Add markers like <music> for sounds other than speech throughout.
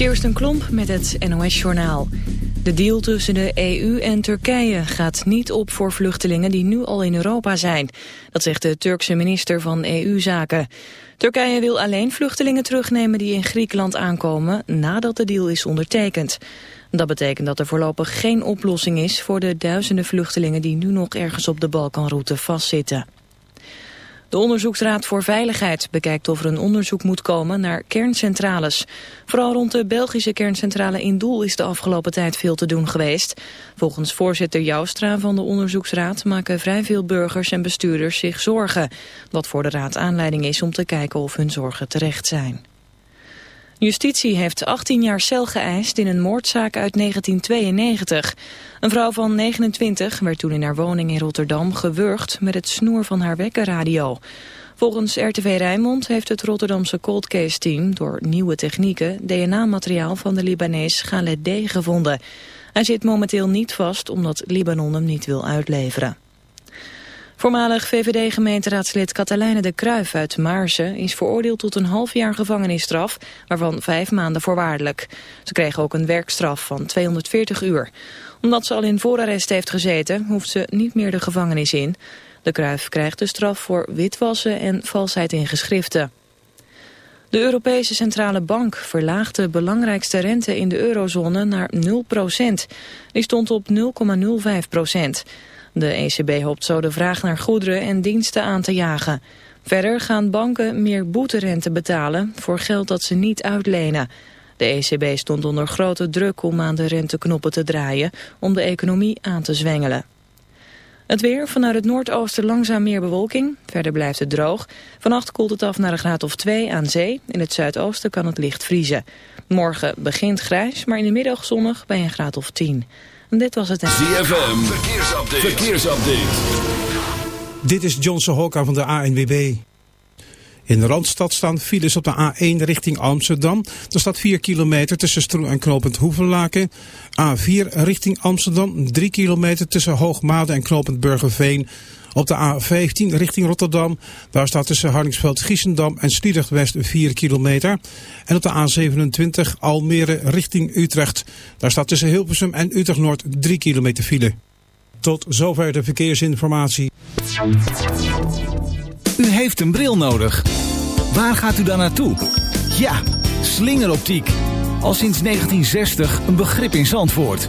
Kirsten Klomp met het NOS-journaal. De deal tussen de EU en Turkije gaat niet op voor vluchtelingen die nu al in Europa zijn. Dat zegt de Turkse minister van EU-zaken. Turkije wil alleen vluchtelingen terugnemen die in Griekenland aankomen nadat de deal is ondertekend. Dat betekent dat er voorlopig geen oplossing is voor de duizenden vluchtelingen die nu nog ergens op de Balkanroute vastzitten. De Onderzoeksraad voor Veiligheid bekijkt of er een onderzoek moet komen naar kerncentrales. Vooral rond de Belgische kerncentrale in Doel is de afgelopen tijd veel te doen geweest. Volgens voorzitter Joustra van de Onderzoeksraad maken vrij veel burgers en bestuurders zich zorgen. Wat voor de raad aanleiding is om te kijken of hun zorgen terecht zijn. Justitie heeft 18 jaar cel geëist in een moordzaak uit 1992. Een vrouw van 29 werd toen in haar woning in Rotterdam gewurgd met het snoer van haar wekkerradio. Volgens RTV Rijnmond heeft het Rotterdamse cold case team door nieuwe technieken DNA-materiaal van de Libanees Khaled D. gevonden. Hij zit momenteel niet vast omdat Libanon hem niet wil uitleveren. Voormalig VVD-gemeenteraadslid Katelijne de Kruijf uit Maarsen is veroordeeld tot een half jaar gevangenisstraf, waarvan vijf maanden voorwaardelijk. Ze kreeg ook een werkstraf van 240 uur. Omdat ze al in voorarrest heeft gezeten, hoeft ze niet meer de gevangenis in. De Kruijf krijgt de straf voor witwassen en valsheid in geschriften. De Europese Centrale Bank verlaagt de belangrijkste rente in de eurozone naar 0% Die stond op 0,05 de ECB hoopt zo de vraag naar goederen en diensten aan te jagen. Verder gaan banken meer boeterente betalen voor geld dat ze niet uitlenen. De ECB stond onder grote druk om aan de renteknoppen te draaien om de economie aan te zwengelen. Het weer, vanuit het noordoosten langzaam meer bewolking. Verder blijft het droog. Vannacht koelt het af naar een graad of 2 aan zee. In het zuidoosten kan het licht vriezen. Morgen begint grijs, maar in de middag zonnig bij een graad of 10. Dit was het... ZFM, verkeersupdate. verkeersupdate. Dit is Johnson Hokka van de ANWB. In de Randstad staan files op de A1 richting Amsterdam. Er staat 4 kilometer tussen Stroe en Knopend Hoevenlaken. A4 richting Amsterdam, 3 kilometer tussen Hoogmade en Knopend Burgerveen. Op de A15 richting Rotterdam, daar staat tussen Hardingsveld, Giesendam en Sliedrecht West 4 kilometer. En op de A27 Almere richting Utrecht, daar staat tussen Hilversum en Utrecht Noord 3 kilometer file. Tot zover de verkeersinformatie. U heeft een bril nodig. Waar gaat u dan naartoe? Ja, slingeroptiek. Al sinds 1960 een begrip in Zandvoort.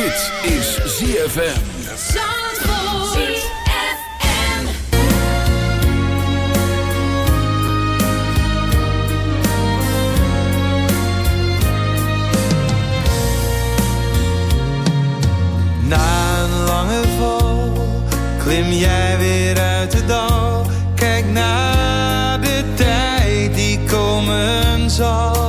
Dit is ZFM. Na een lange val klim jij weer uit de dal. Kijk naar de tijd die komen zal.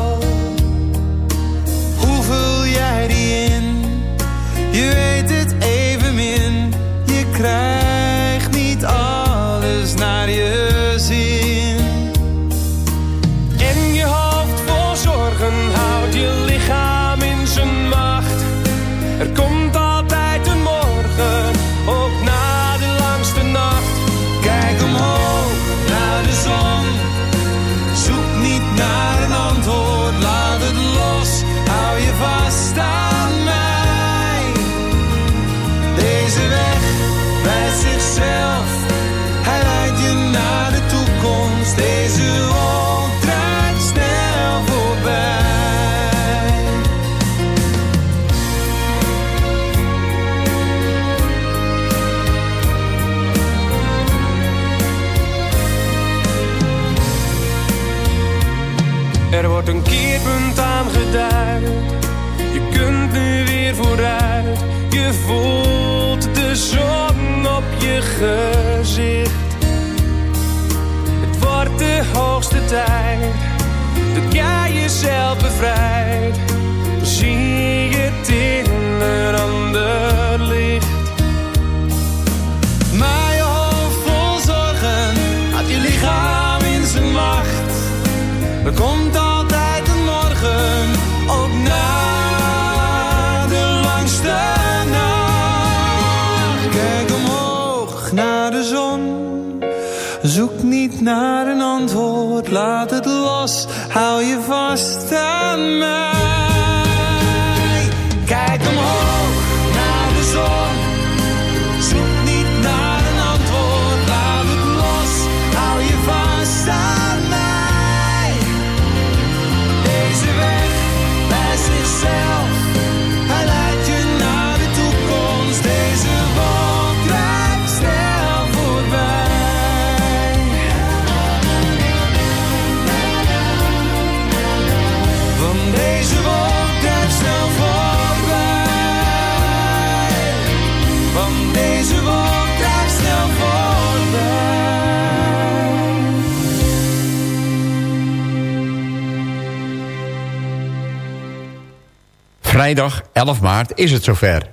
Vrijdag 11 maart is het zover.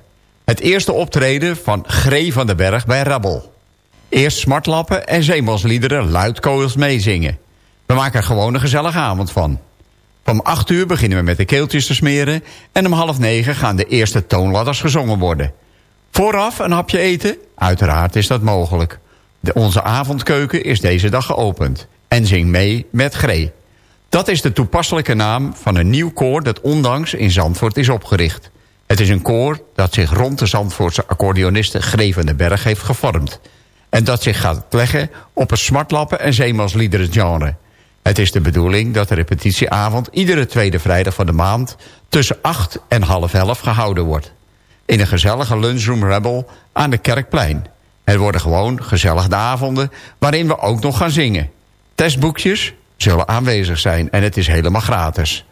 Het eerste optreden van Gree van den Berg bij Rabbel. Eerst smartlappen en zeemansliederen luidkogels meezingen. We maken er gewoon een gezellige avond van. Om 8 uur beginnen we met de keeltjes te smeren... en om half negen gaan de eerste toonladders gezongen worden. Vooraf een hapje eten? Uiteraard is dat mogelijk. De, onze avondkeuken is deze dag geopend. En zing mee met Gree. Dat is de toepasselijke naam van een nieuw koor... dat ondanks in Zandvoort is opgericht. Het is een koor dat zich rond de Zandvoortse accordeoniste Gree van den Berg heeft gevormd. En dat zich gaat leggen op het smartlappen en zeemansliederen genre. Het is de bedoeling dat de repetitieavond iedere tweede vrijdag van de maand... tussen 8 en half 11 gehouden wordt. In een gezellige lunchroom Rebel aan de Kerkplein. Het worden gewoon gezellige avonden waarin we ook nog gaan zingen. Testboekjes zullen aanwezig zijn en het is helemaal gratis.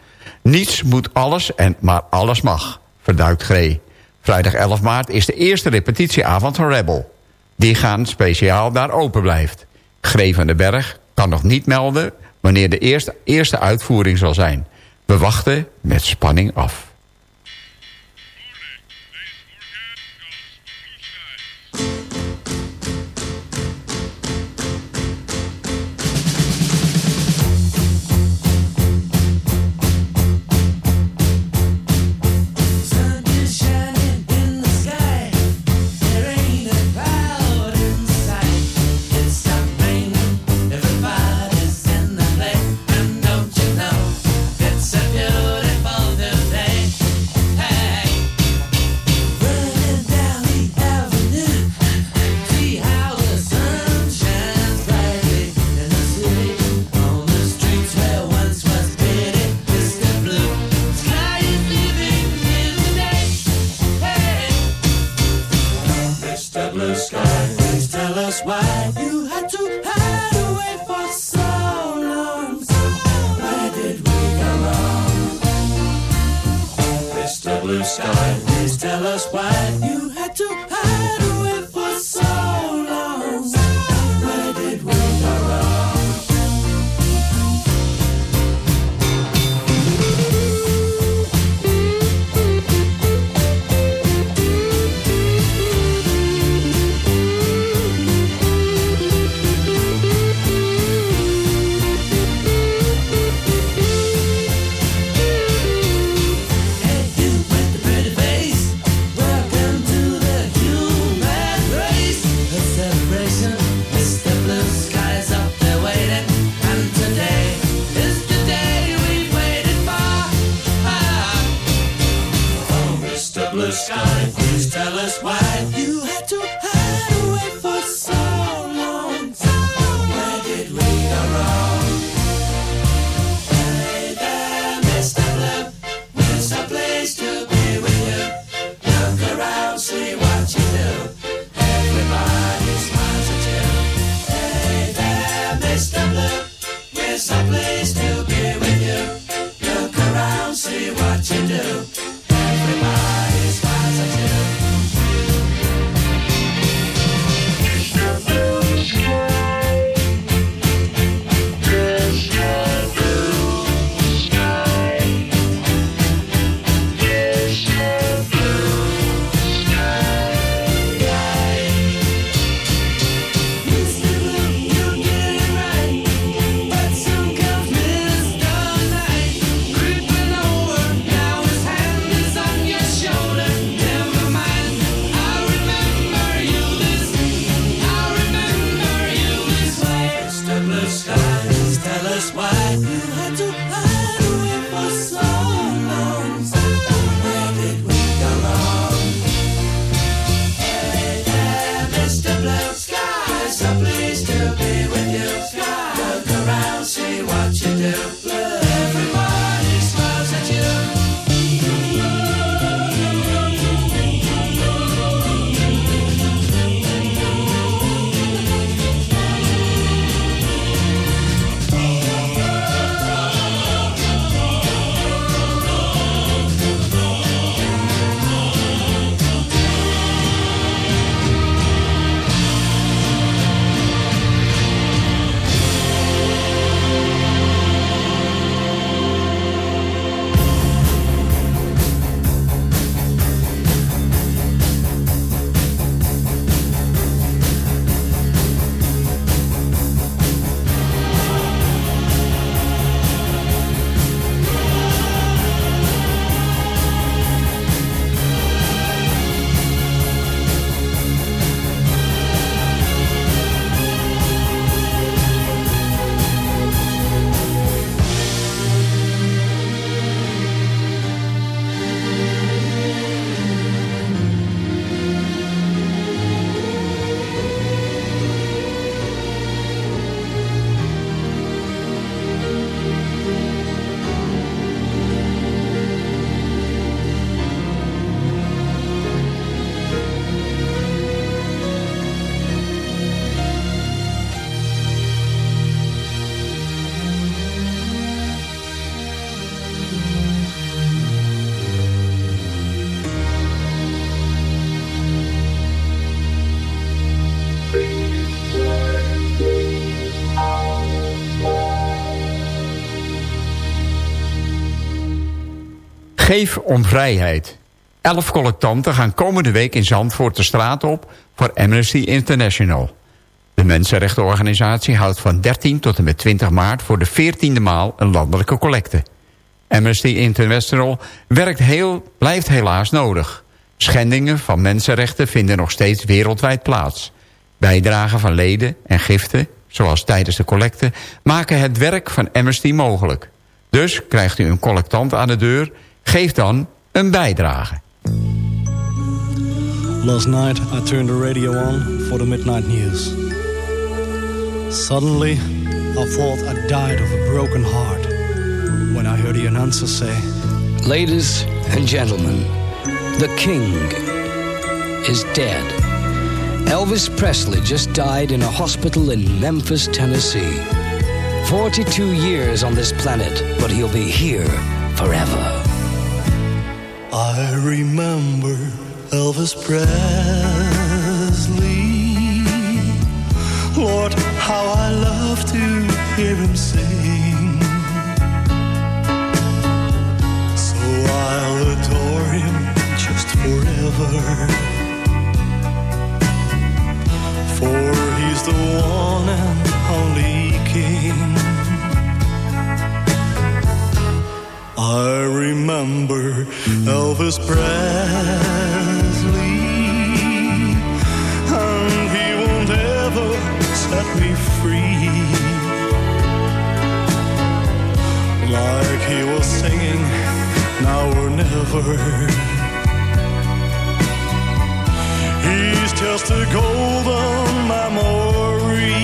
Niets moet alles en maar alles mag, verduikt Gree. Vrijdag 11 maart is de eerste repetitieavond van Rebel. Die gaan speciaal daar open blijft. Gree van den Berg kan nog niet melden wanneer de eerste, eerste uitvoering zal zijn. We wachten met spanning af. Please tell us why Geef om vrijheid. Elf collectanten gaan komende week in Zandvoort de straat op... voor Amnesty International. De mensenrechtenorganisatie houdt van 13 tot en met 20 maart... voor de 14e maal een landelijke collecte. Amnesty International werkt heel, blijft helaas nodig. Schendingen van mensenrechten vinden nog steeds wereldwijd plaats. Bijdragen van leden en giften, zoals tijdens de collecte... maken het werk van Amnesty mogelijk. Dus krijgt u een collectant aan de deur... geef dan een bijdrage. Last night I turned the radio on for the midnight news. Suddenly I thought I died of a broken heart when I heard the announcer say, Ladies and gentlemen, the king is dead. Elvis Presley just died in a hospital in Memphis, Tennessee. 42 years on this planet, but he'll be here forever. I remember Elvis Presley. Lord, how I love to hear him sing. So I'll adore him just forever. For he's the one and only King. I remember Elvis Presley, and he won't ever set me free. Like he was singing, now or never. He's just a golden memory.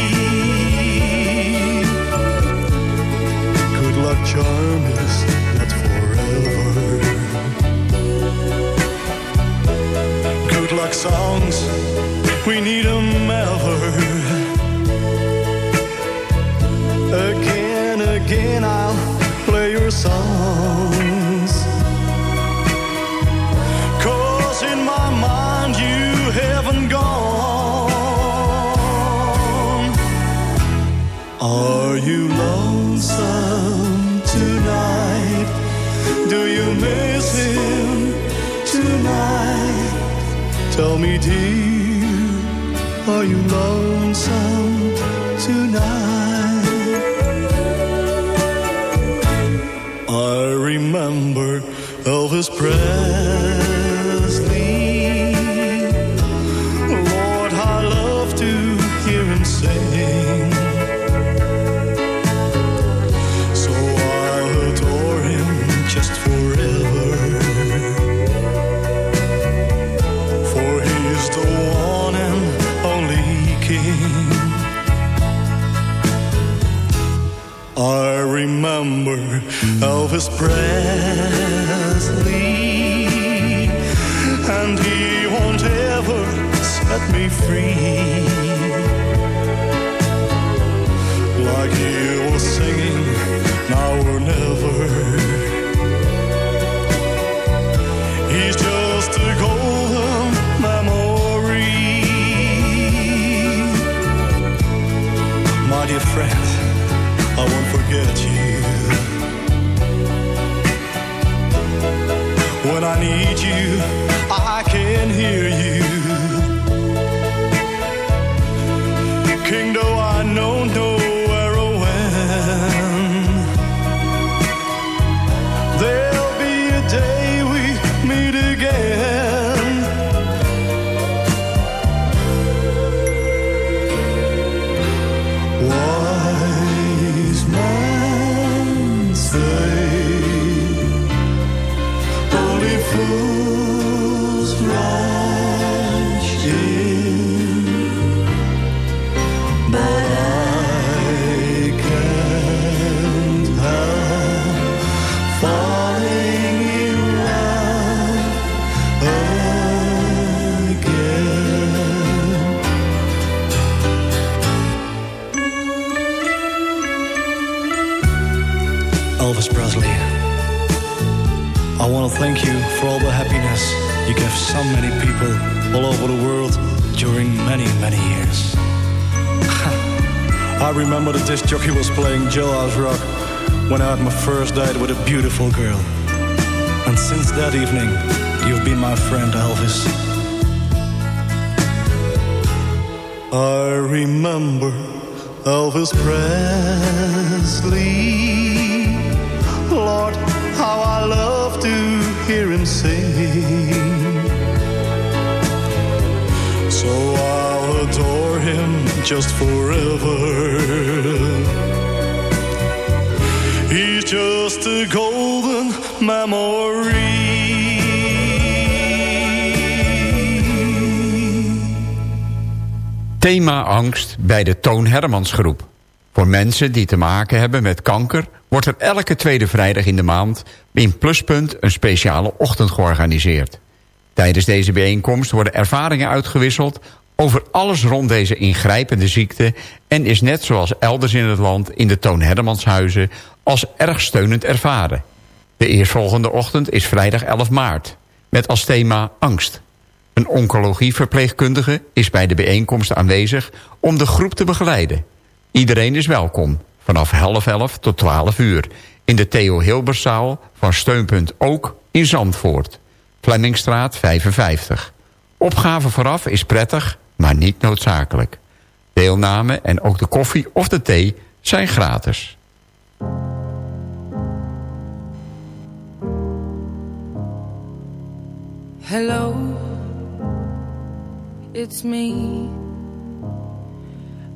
Good luck, charm is Luck songs, we need 'em ever. Again, again, I'll Tell me, dear, are you lonesome tonight? I remember Elvis Presley. Remember Elvis Presley, and he won't ever set me free. Like he was singing, now or never. He's just a golden memory. My dear friend, I won't forget you. I need you, I can hear you. For all the happiness you gave so many people all over the world during many, many years. <laughs> I remember the disc jockey was playing Jailhouse Rock when I had my first date with a beautiful girl. And since that evening, you've been my friend, Elvis. I remember Elvis Presley. Lord, how I love to hear him sing. So I'll adore him just forever. He's just a golden memory. Thema angst bij de Toon Hermans groep. Voor mensen die te maken hebben met kanker... wordt er elke tweede vrijdag in de maand... in Pluspunt een speciale ochtend georganiseerd. Tijdens deze bijeenkomst worden ervaringen uitgewisseld... over alles rond deze ingrijpende ziekte... en is net zoals elders in het land in de Toon Hermanshuizen... als erg steunend ervaren. De eerstvolgende ochtend is vrijdag 11 maart... met als thema angst. Een oncologieverpleegkundige is bij de bijeenkomst aanwezig... om de groep te begeleiden. Iedereen is welkom, vanaf half elf tot 12 uur... in de Theo Hilberszaal van Steunpunt Ook in Zandvoort. Flemmingstraat 55. Opgave vooraf is prettig, maar niet noodzakelijk. Deelname en ook de koffie of de thee zijn gratis. Hello, it's me.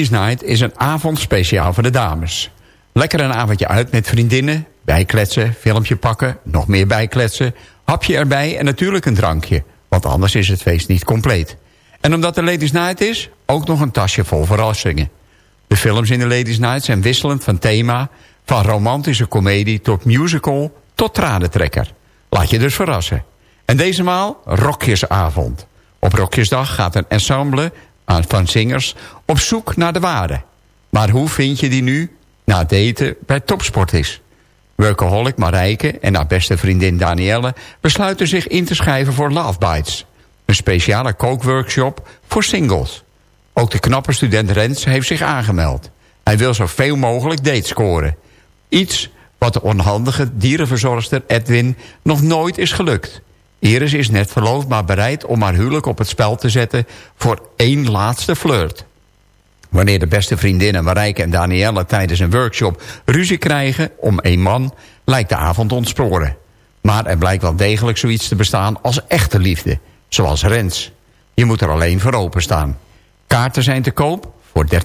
Ladies Night is een avond speciaal voor de dames. Lekker een avondje uit met vriendinnen, bijkletsen, filmpje pakken, nog meer bijkletsen, hapje erbij en natuurlijk een drankje, want anders is het feest niet compleet. En omdat de Ladies Night is, ook nog een tasje vol verrassingen. De films in de Ladies Night zijn wisselend van thema, van romantische komedie tot musical tot tranentrekker. Laat je dus verrassen. En deze maal Rokjesavond. Op Rokjesdag gaat een ensemble van zingers op zoek naar de waarde. Maar hoe vind je die nu na het bij topsport is? Workaholic Marijke en haar beste vriendin Danielle... besluiten zich in te schrijven voor Love Bites. Een speciale kookworkshop voor singles. Ook de knappe student Rens heeft zich aangemeld. Hij wil zoveel mogelijk dates scoren. Iets wat de onhandige dierenverzorgster Edwin nog nooit is gelukt. Iris is net verloofd, maar bereid om haar huwelijk op het spel te zetten... voor één laatste flirt. Wanneer de beste vriendinnen Marijke en Danielle tijdens een workshop ruzie krijgen om één man, lijkt de avond ontsporen. Maar er blijkt wel degelijk zoiets te bestaan als echte liefde, zoals Rens. Je moet er alleen voor openstaan. Kaarten zijn te koop voor 13,50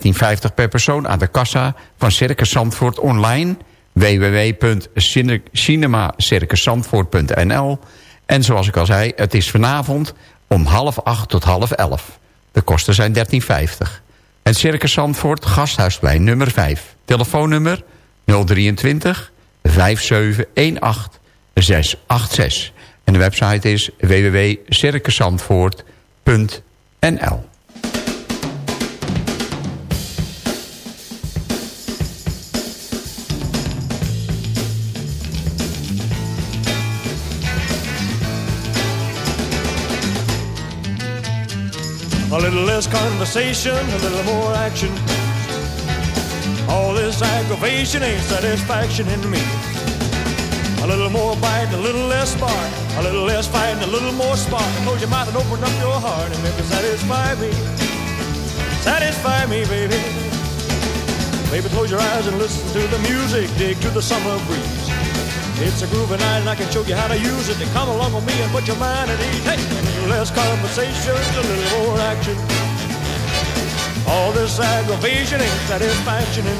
per persoon aan de kassa van Circus Zandvoort online www.cinemacircuszandvoort.nl En zoals ik al zei, het is vanavond om half acht tot half elf. De kosten zijn 13,50. En Circus Zandvoort, Gasthuisplein nummer 5. Telefoonnummer 023 5718 686. En de website is www.circuszandvoort.nl A little less conversation, a little more action. All this aggravation ain't satisfaction in me. A little more bite, a little less spark. A little less fight, a little more spark. Close your mouth and open up your heart and maybe satisfy me. Satisfy me, baby. Baby, close your eyes and listen to the music. Dig to the summer breeze. It's a groovy night and I can show you how to use it. To come along with me and put your mind at ease. Hey, less conversation, a little more action. All this aggravation ain't satisfaction in.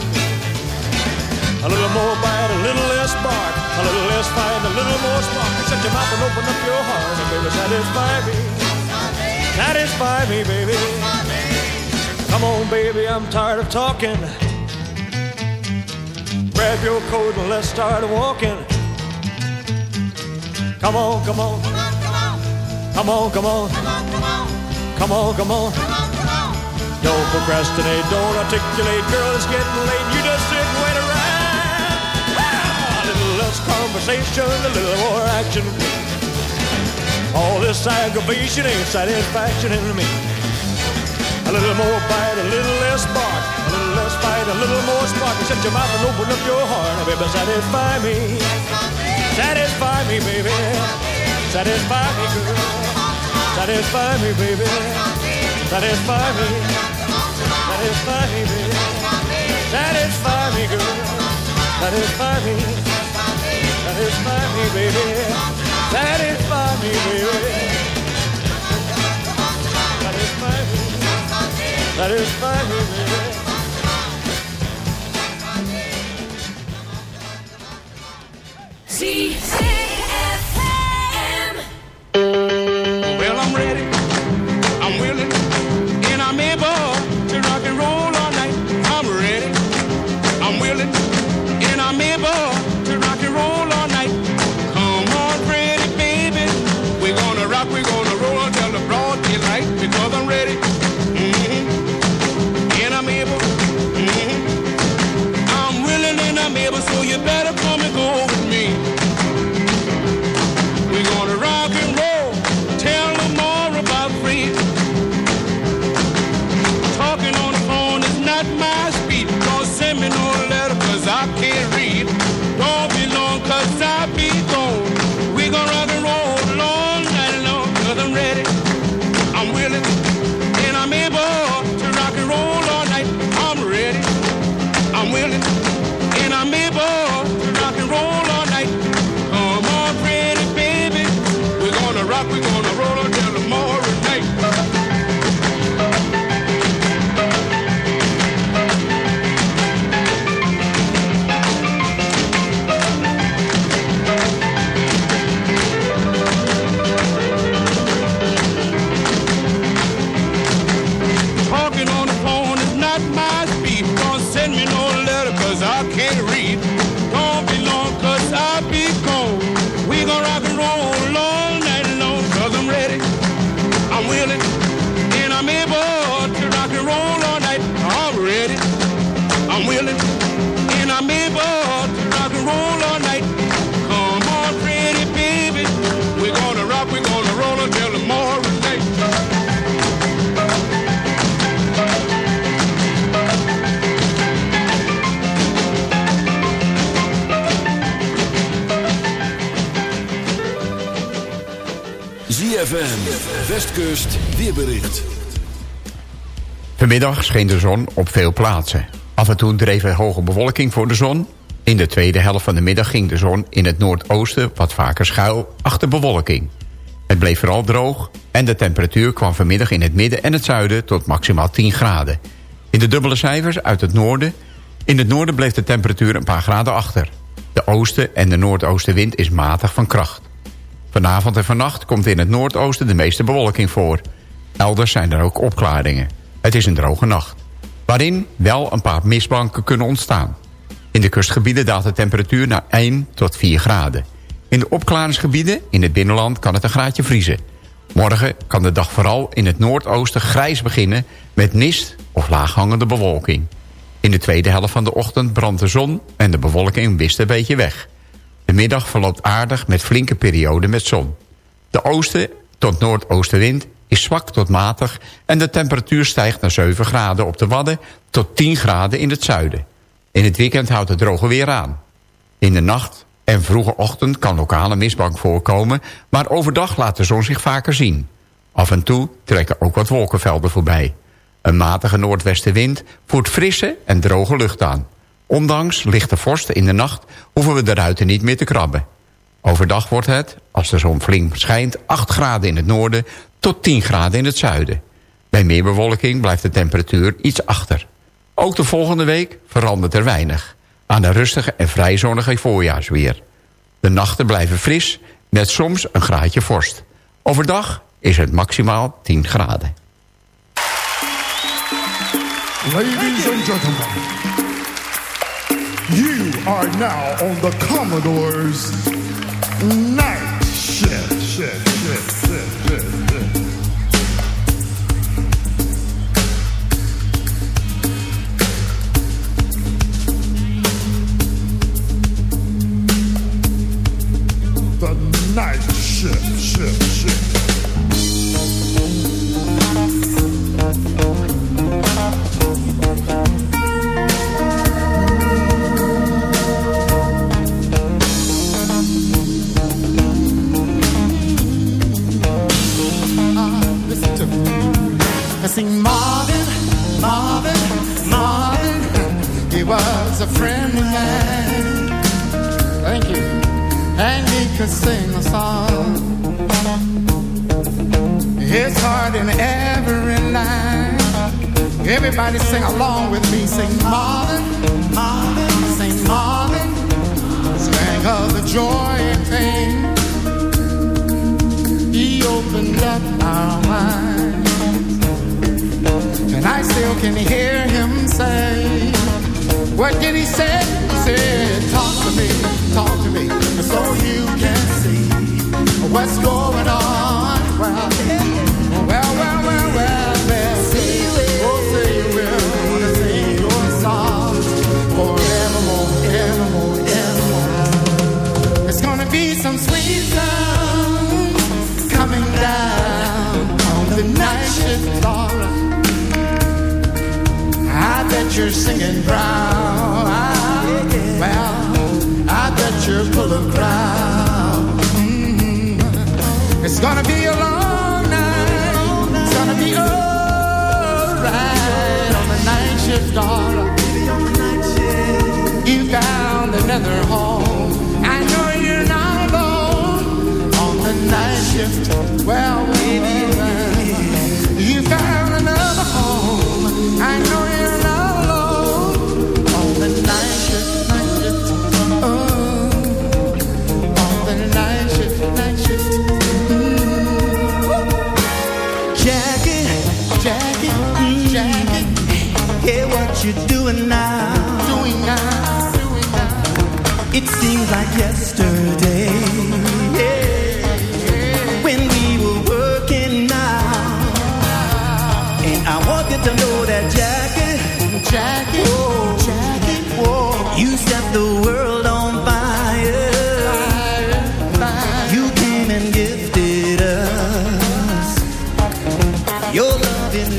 A little more bite, a little less bark, a little less fight, a little more spark. Shut your mouth and open up your heart and baby, satisfy me. Satisfy me, baby. Come on, baby, I'm tired of talking. Grab your coat and let's start walking. Come on, come on. Come on, come on. Come on, come on. Come on, come on. Don't procrastinate, don't articulate, girl, it's getting late. You just sit and wait around. A little less conversation, a little more action. All this aggravation ain't satisfaction in me. A little more bite, a little less bark, a little less fight, a little more spark. Shut your mouth and open up your heart, baby, satisfy me. Satisfy me, baby. Satisfy me, girl. Satisfy me, baby. Satisfy me. Satisfy me, baby. Satisfy me, girl. Satisfy me. Satisfy me, baby. Satisfy me, baby. Satisfy me. Satisfy me, baby. Well, Vanmiddag scheen de zon op veel plaatsen. Af en toe dreef er hoge bewolking voor de zon. In de tweede helft van de middag ging de zon in het noordoosten wat vaker schuil achter bewolking. Het bleef vooral droog en de temperatuur kwam vanmiddag in het midden en het zuiden tot maximaal 10 graden. In de dubbele cijfers uit het noorden. In het noorden bleef de temperatuur een paar graden achter. De oosten en de noordoostenwind is matig van kracht. Vanavond en vannacht komt in het noordoosten de meeste bewolking voor. Elders zijn er ook opklaringen. Het is een droge nacht. Waarin wel een paar mistbanken kunnen ontstaan. In de kustgebieden daalt de temperatuur naar 1 tot 4 graden. In de opklaringsgebieden in het binnenland kan het een graadje vriezen. Morgen kan de dag vooral in het noordoosten grijs beginnen... met mist of laaghangende bewolking. In de tweede helft van de ochtend brandt de zon en de bewolking wist een beetje weg. De middag verloopt aardig met flinke perioden met zon. De oosten tot noordoostenwind is zwak tot matig... en de temperatuur stijgt naar 7 graden op de Wadden... tot 10 graden in het zuiden. In het weekend houdt het droge weer aan. In de nacht en vroege ochtend kan lokale mistbank voorkomen... maar overdag laat de zon zich vaker zien. Af en toe trekken ook wat wolkenvelden voorbij. Een matige noordwestenwind voert frisse en droge lucht aan. Ondanks lichte vorst in de nacht hoeven we de ruiten niet meer te krabben. Overdag wordt het, als de zon flink schijnt, 8 graden in het noorden tot 10 graden in het zuiden. Bij meer bewolking blijft de temperatuur iets achter. Ook de volgende week verandert er weinig. Aan de rustige en vrij zonnige voorjaarsweer. De nachten blijven fris, met soms een graadje vorst. Overdag is het maximaal 10 graden. Ladies and gentlemen, you are now on the Commodore's night shift, shift, night shift, shift, shift. Sing Marvin, Marvin, Marvin. He was a friendly man. Thank you. And could sing a song. His heart in every line. Everybody sing along with me. Sing Marvin, Marvin, sing Marvin. Sing of the joy and pain. He opened up our minds. And I still can hear him say, What did he say? He said, Talk to me, talk to me, so you can see what's going on. Well, well, well, well, well, well. You're singing brown. I, well, full of crowd. Mhm. It's gonna be a long night. It's gonna be alright on the night shift, Laura. You found another home. I know you're not alone on the night shift. Well, you found another home. I know you're not alone on the night shift. seems like yesterday yeah. when we were working out. And I want you to know that jacket, jacket, whoa, whoa, you set the world on fire. fire, fire. You came and gifted us your love is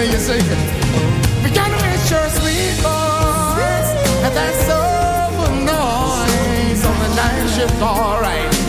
do you say, it? We gotta make sure sweet boys have that soulful noise on the night shift, alright.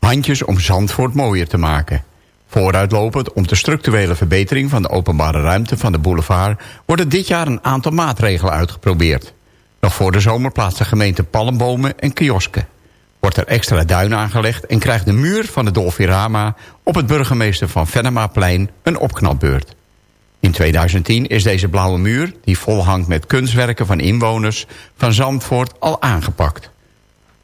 Handjes om Zandvoort mooier te maken. Vooruitlopend om de structurele verbetering van de openbare ruimte van de boulevard... worden dit jaar een aantal maatregelen uitgeprobeerd. Nog voor de zomer plaatst de gemeente palmbomen en kiosken. Wordt er extra duin aangelegd en krijgt de muur van de Dolfirama... op het burgemeester van Vennemaplein een opknapbeurt. In 2010 is deze blauwe muur, die vol hangt met kunstwerken van inwoners... van Zandvoort al aangepakt.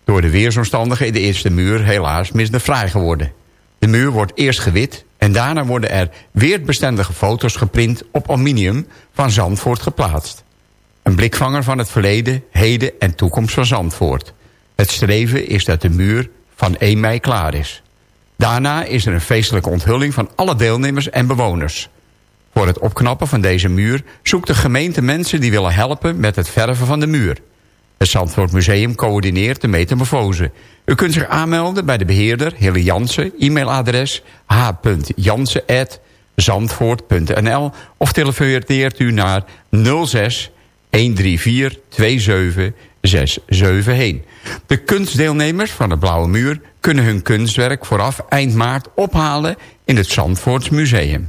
Door de weersomstandigheden is de muur helaas fraai geworden. De muur wordt eerst gewit en daarna worden er weerbestendige foto's geprint op aluminium van Zandvoort geplaatst. Een blikvanger van het verleden, heden en toekomst van Zandvoort. Het streven is dat de muur van 1 mei klaar is. Daarna is er een feestelijke onthulling van alle deelnemers en bewoners. Voor het opknappen van deze muur zoekt de gemeente mensen die willen helpen met het verven van de muur. Het Zandvoort Museum coördineert de metamorfose. U kunt zich aanmelden bij de beheerder Hille Jansen, e-mailadres h.jansen.zandvoort.nl of telefoneert u naar 06 134 27 67 heen. De kunstdeelnemers van de Blauwe Muur kunnen hun kunstwerk vooraf eind maart ophalen in het Zandvoorts Museum.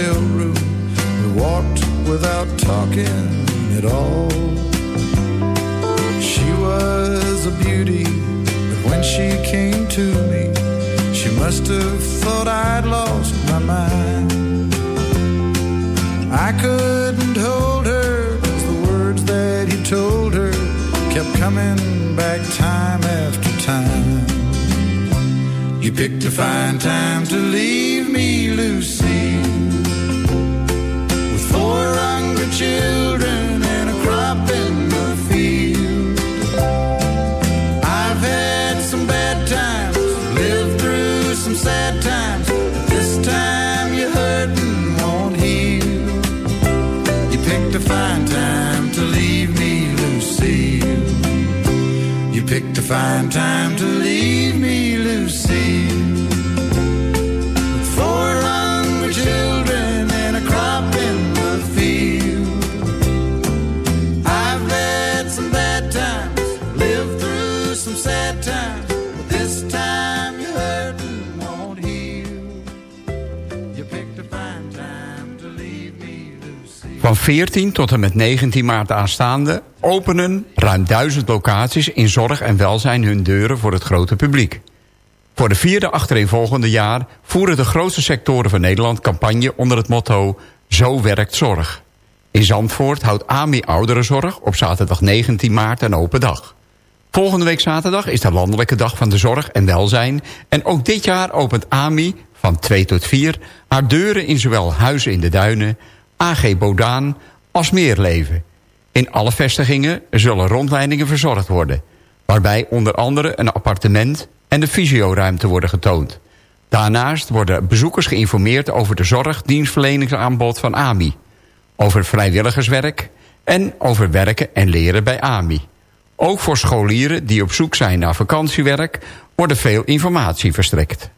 hotel room, we walked without talking at all. She was a beauty, but when she came to me, she must have thought I'd lost my mind. I couldn't hold her, cause the words that he told her kept coming back time after time. You picked a fine time to leave me, Lucy, Fine time to leave me, hungry children a field. I've had some through some fine time to. Van 14 tot en met 19 maart aanstaande openen ruim 1000 locaties in zorg en welzijn hun deuren voor het grote publiek. Voor de vierde achtereenvolgende jaar voeren de grootste sectoren van Nederland campagne onder het motto Zo werkt zorg. In Zandvoort houdt AMI Ouderenzorg op zaterdag 19 maart een open dag. Volgende week zaterdag is de landelijke dag van de zorg en welzijn... en ook dit jaar opent AMI van 2 tot 4 haar deuren in zowel Huizen in de Duinen... AG Bodaan als Meerleven. In alle vestigingen zullen rondleidingen verzorgd worden... waarbij onder andere een appartement en de fysioruimte worden getoond. Daarnaast worden bezoekers geïnformeerd over de zorgdienstverleningsaanbod van AMI... over vrijwilligerswerk en over werken en leren bij AMI. Ook voor scholieren die op zoek zijn naar vakantiewerk... wordt veel informatie verstrekt.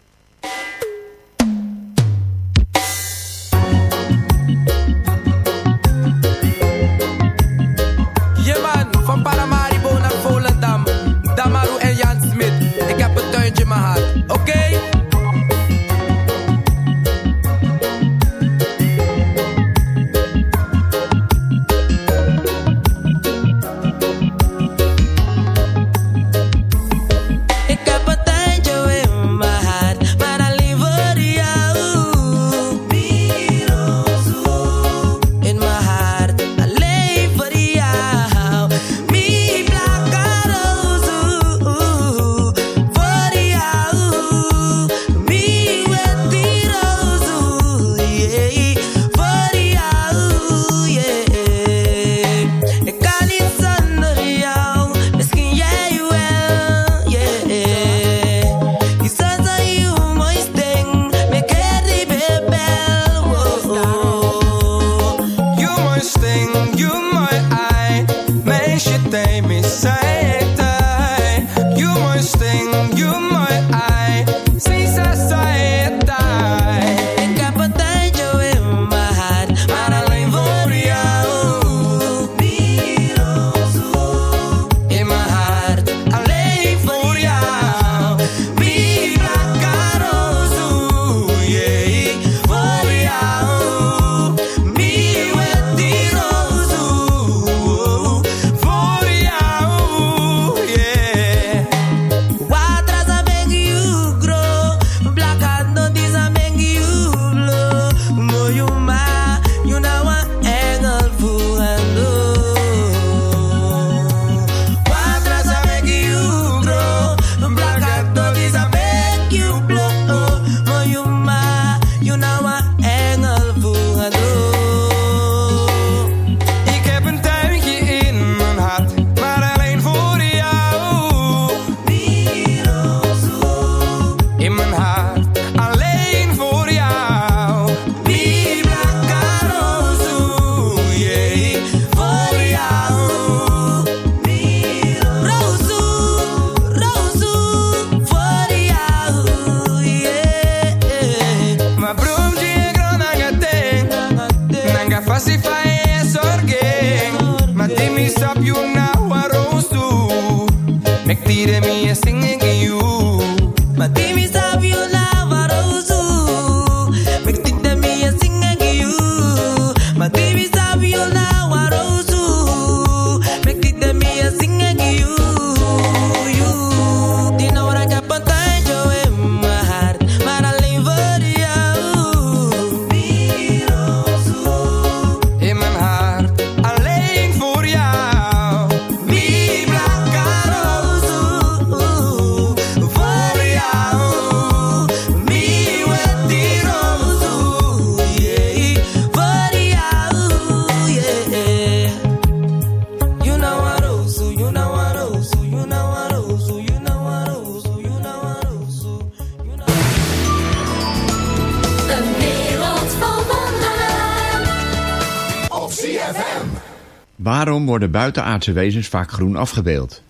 Buitenaardse wezens vaak groen afgebeeld?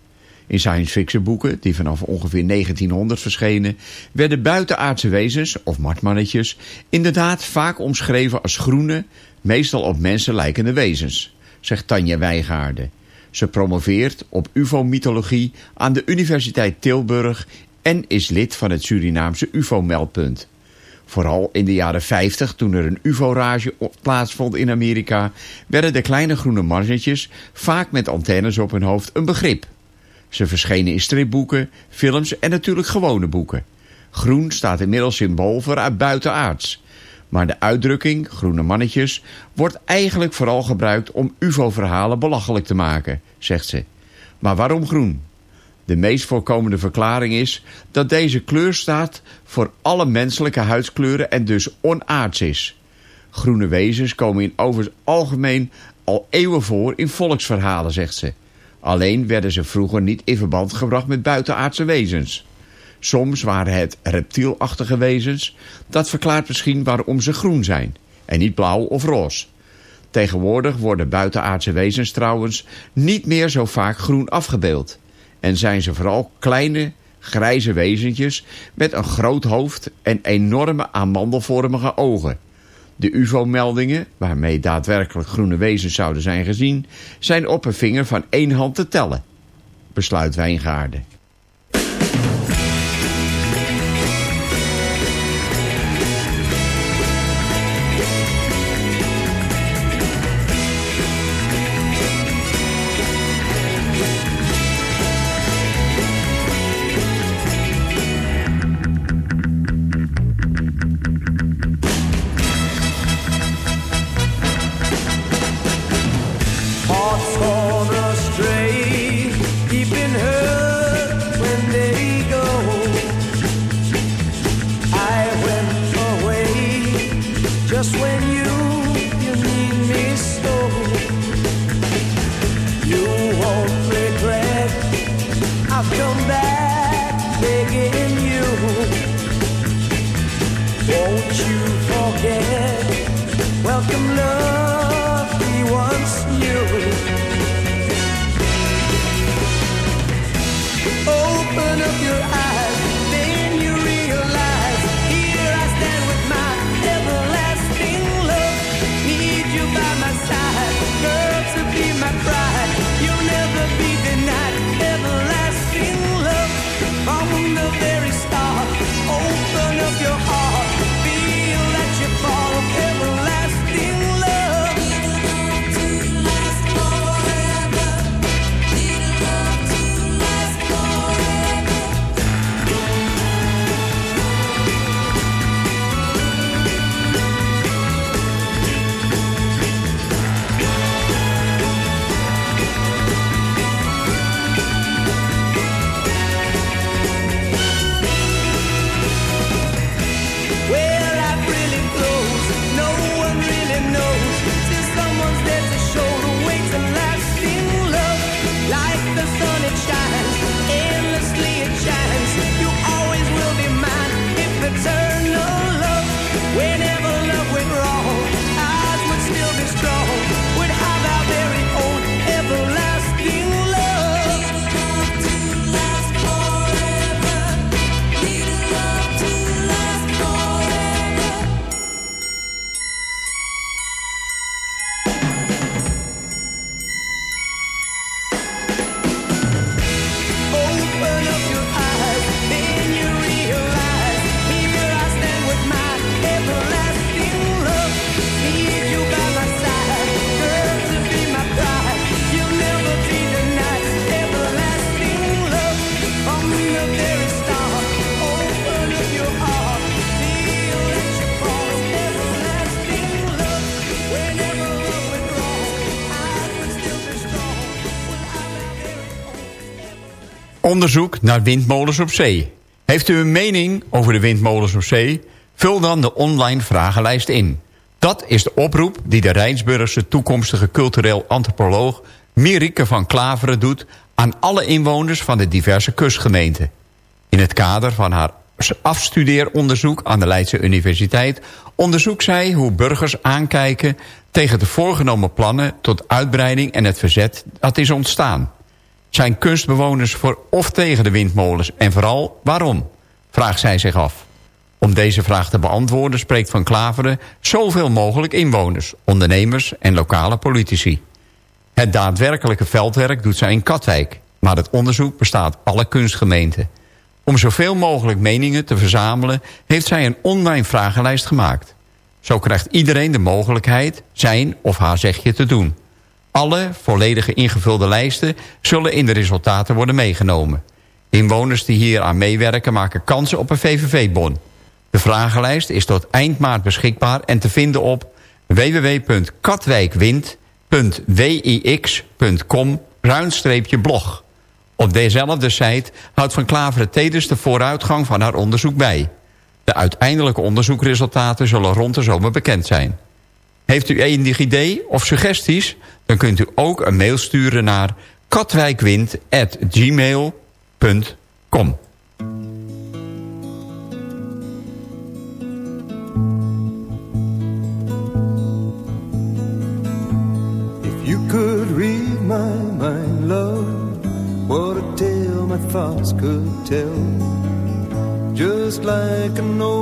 In science fiction boeken, die vanaf ongeveer 1900 verschenen... werden buitenaardse wezens, of martmannetjes... inderdaad vaak omschreven als groene, meestal op mensen lijkende wezens... zegt Tanja Wijgaarden. Ze promoveert op ufo-mythologie aan de Universiteit Tilburg... en is lid van het Surinaamse ufo-meldpunt. Vooral in de jaren 50, toen er een ufo-rage plaatsvond in Amerika... werden de kleine groene mannetjes, vaak met antennes op hun hoofd, een begrip. Ze verschenen in stripboeken, films en natuurlijk gewone boeken. Groen staat inmiddels symbool voor uit buitenaards. Maar de uitdrukking, groene mannetjes, wordt eigenlijk vooral gebruikt om ufo-verhalen belachelijk te maken, zegt ze. Maar waarom groen? De meest voorkomende verklaring is dat deze kleur staat voor alle menselijke huidskleuren en dus onaards is. Groene wezens komen in over het algemeen al eeuwen voor in volksverhalen, zegt ze. Alleen werden ze vroeger niet in verband gebracht met buitenaardse wezens. Soms waren het reptielachtige wezens. Dat verklaart misschien waarom ze groen zijn en niet blauw of roze. Tegenwoordig worden buitenaardse wezens trouwens niet meer zo vaak groen afgebeeld. En zijn ze vooral kleine, grijze wezentjes met een groot hoofd en enorme amandelvormige ogen. De ufo-meldingen, waarmee daadwerkelijk groene wezens zouden zijn gezien, zijn op een vinger van één hand te tellen. Besluit Wijngaarden. Onderzoek naar windmolens op zee. Heeft u een mening over de windmolens op zee? Vul dan de online vragenlijst in. Dat is de oproep die de Rijnsburgse toekomstige cultureel antropoloog... Mirike van Klaveren doet aan alle inwoners van de diverse kustgemeenten. In het kader van haar afstudeeronderzoek aan de Leidse Universiteit... onderzoekt zij hoe burgers aankijken tegen de voorgenomen plannen tot uitbreiding en het verzet dat is ontstaan. Zijn kunstbewoners voor of tegen de windmolens en vooral waarom, vraagt zij zich af. Om deze vraag te beantwoorden spreekt Van Klaveren zoveel mogelijk inwoners, ondernemers en lokale politici. Het daadwerkelijke veldwerk doet zij in Katwijk, maar het onderzoek bestaat alle kunstgemeenten. Om zoveel mogelijk meningen te verzamelen heeft zij een online vragenlijst gemaakt. Zo krijgt iedereen de mogelijkheid zijn of haar zegje te doen. Alle volledige ingevulde lijsten zullen in de resultaten worden meegenomen. Inwoners die hier aan meewerken maken kansen op een VVV-bon. De vragenlijst is tot eind maart beschikbaar en te vinden op www.katwijkwind.wix.com blog. Op dezelfde site houdt Van Klaveren tevens de vooruitgang van haar onderzoek bij. De uiteindelijke onderzoekresultaten zullen rond de zomer bekend zijn. Heeft u enig idee of suggesties? Dan kunt u ook een mail sturen naar katwijkwind.gmail.com If you could read my mind, love, what a tale my thoughts could tell. Just like an old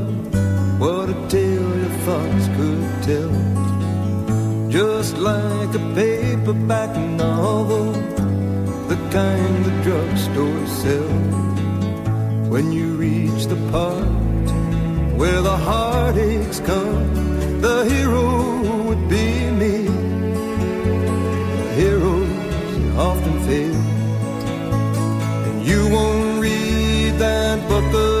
could tell. Just like a paperback novel, the kind the drugstore sells. When you reach the part where the heartaches come, the hero would be me. Heroes often fail, and you won't read that book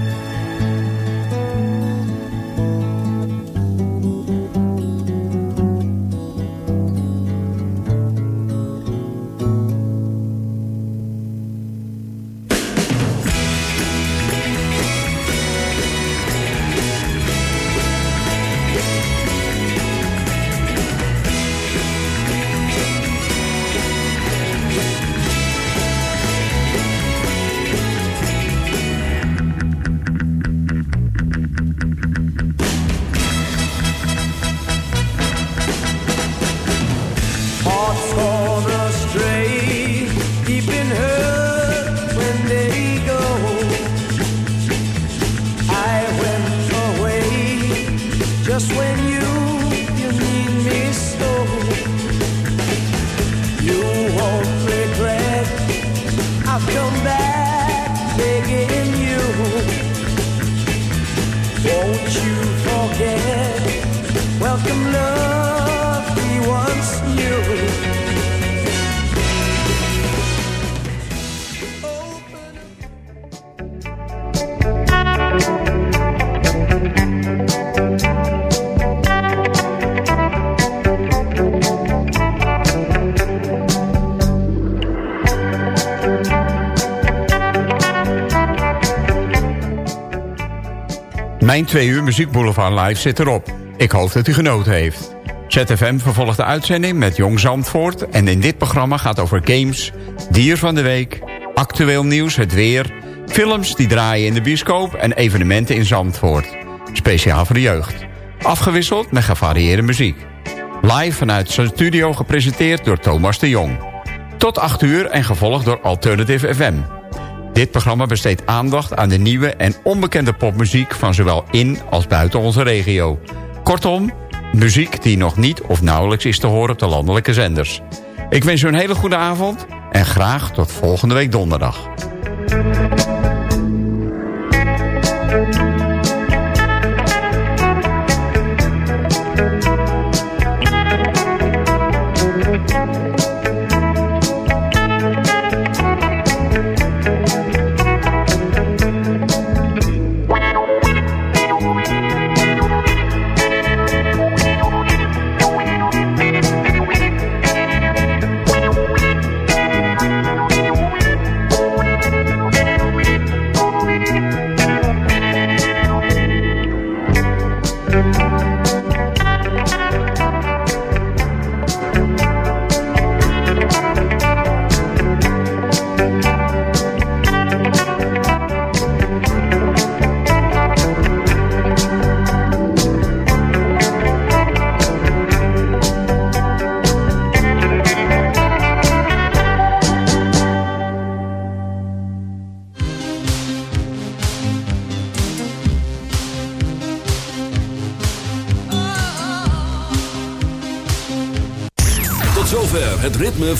Mijn twee uur Muziek Boulevard Live zit erop. Ik hoop dat u genoten heeft. ZFM vervolgt de uitzending met Jong Zandvoort... en in dit programma gaat over games, dier van de week... actueel nieuws, het weer... films die draaien in de bioscoop en evenementen in Zandvoort. Speciaal voor de jeugd. Afgewisseld met gevarieerde muziek. Live vanuit zijn studio gepresenteerd door Thomas de Jong. Tot 8 uur en gevolgd door Alternative FM. Dit programma besteedt aandacht aan de nieuwe en onbekende popmuziek... van zowel in als buiten onze regio. Kortom, muziek die nog niet of nauwelijks is te horen op de landelijke zenders. Ik wens u een hele goede avond en graag tot volgende week donderdag.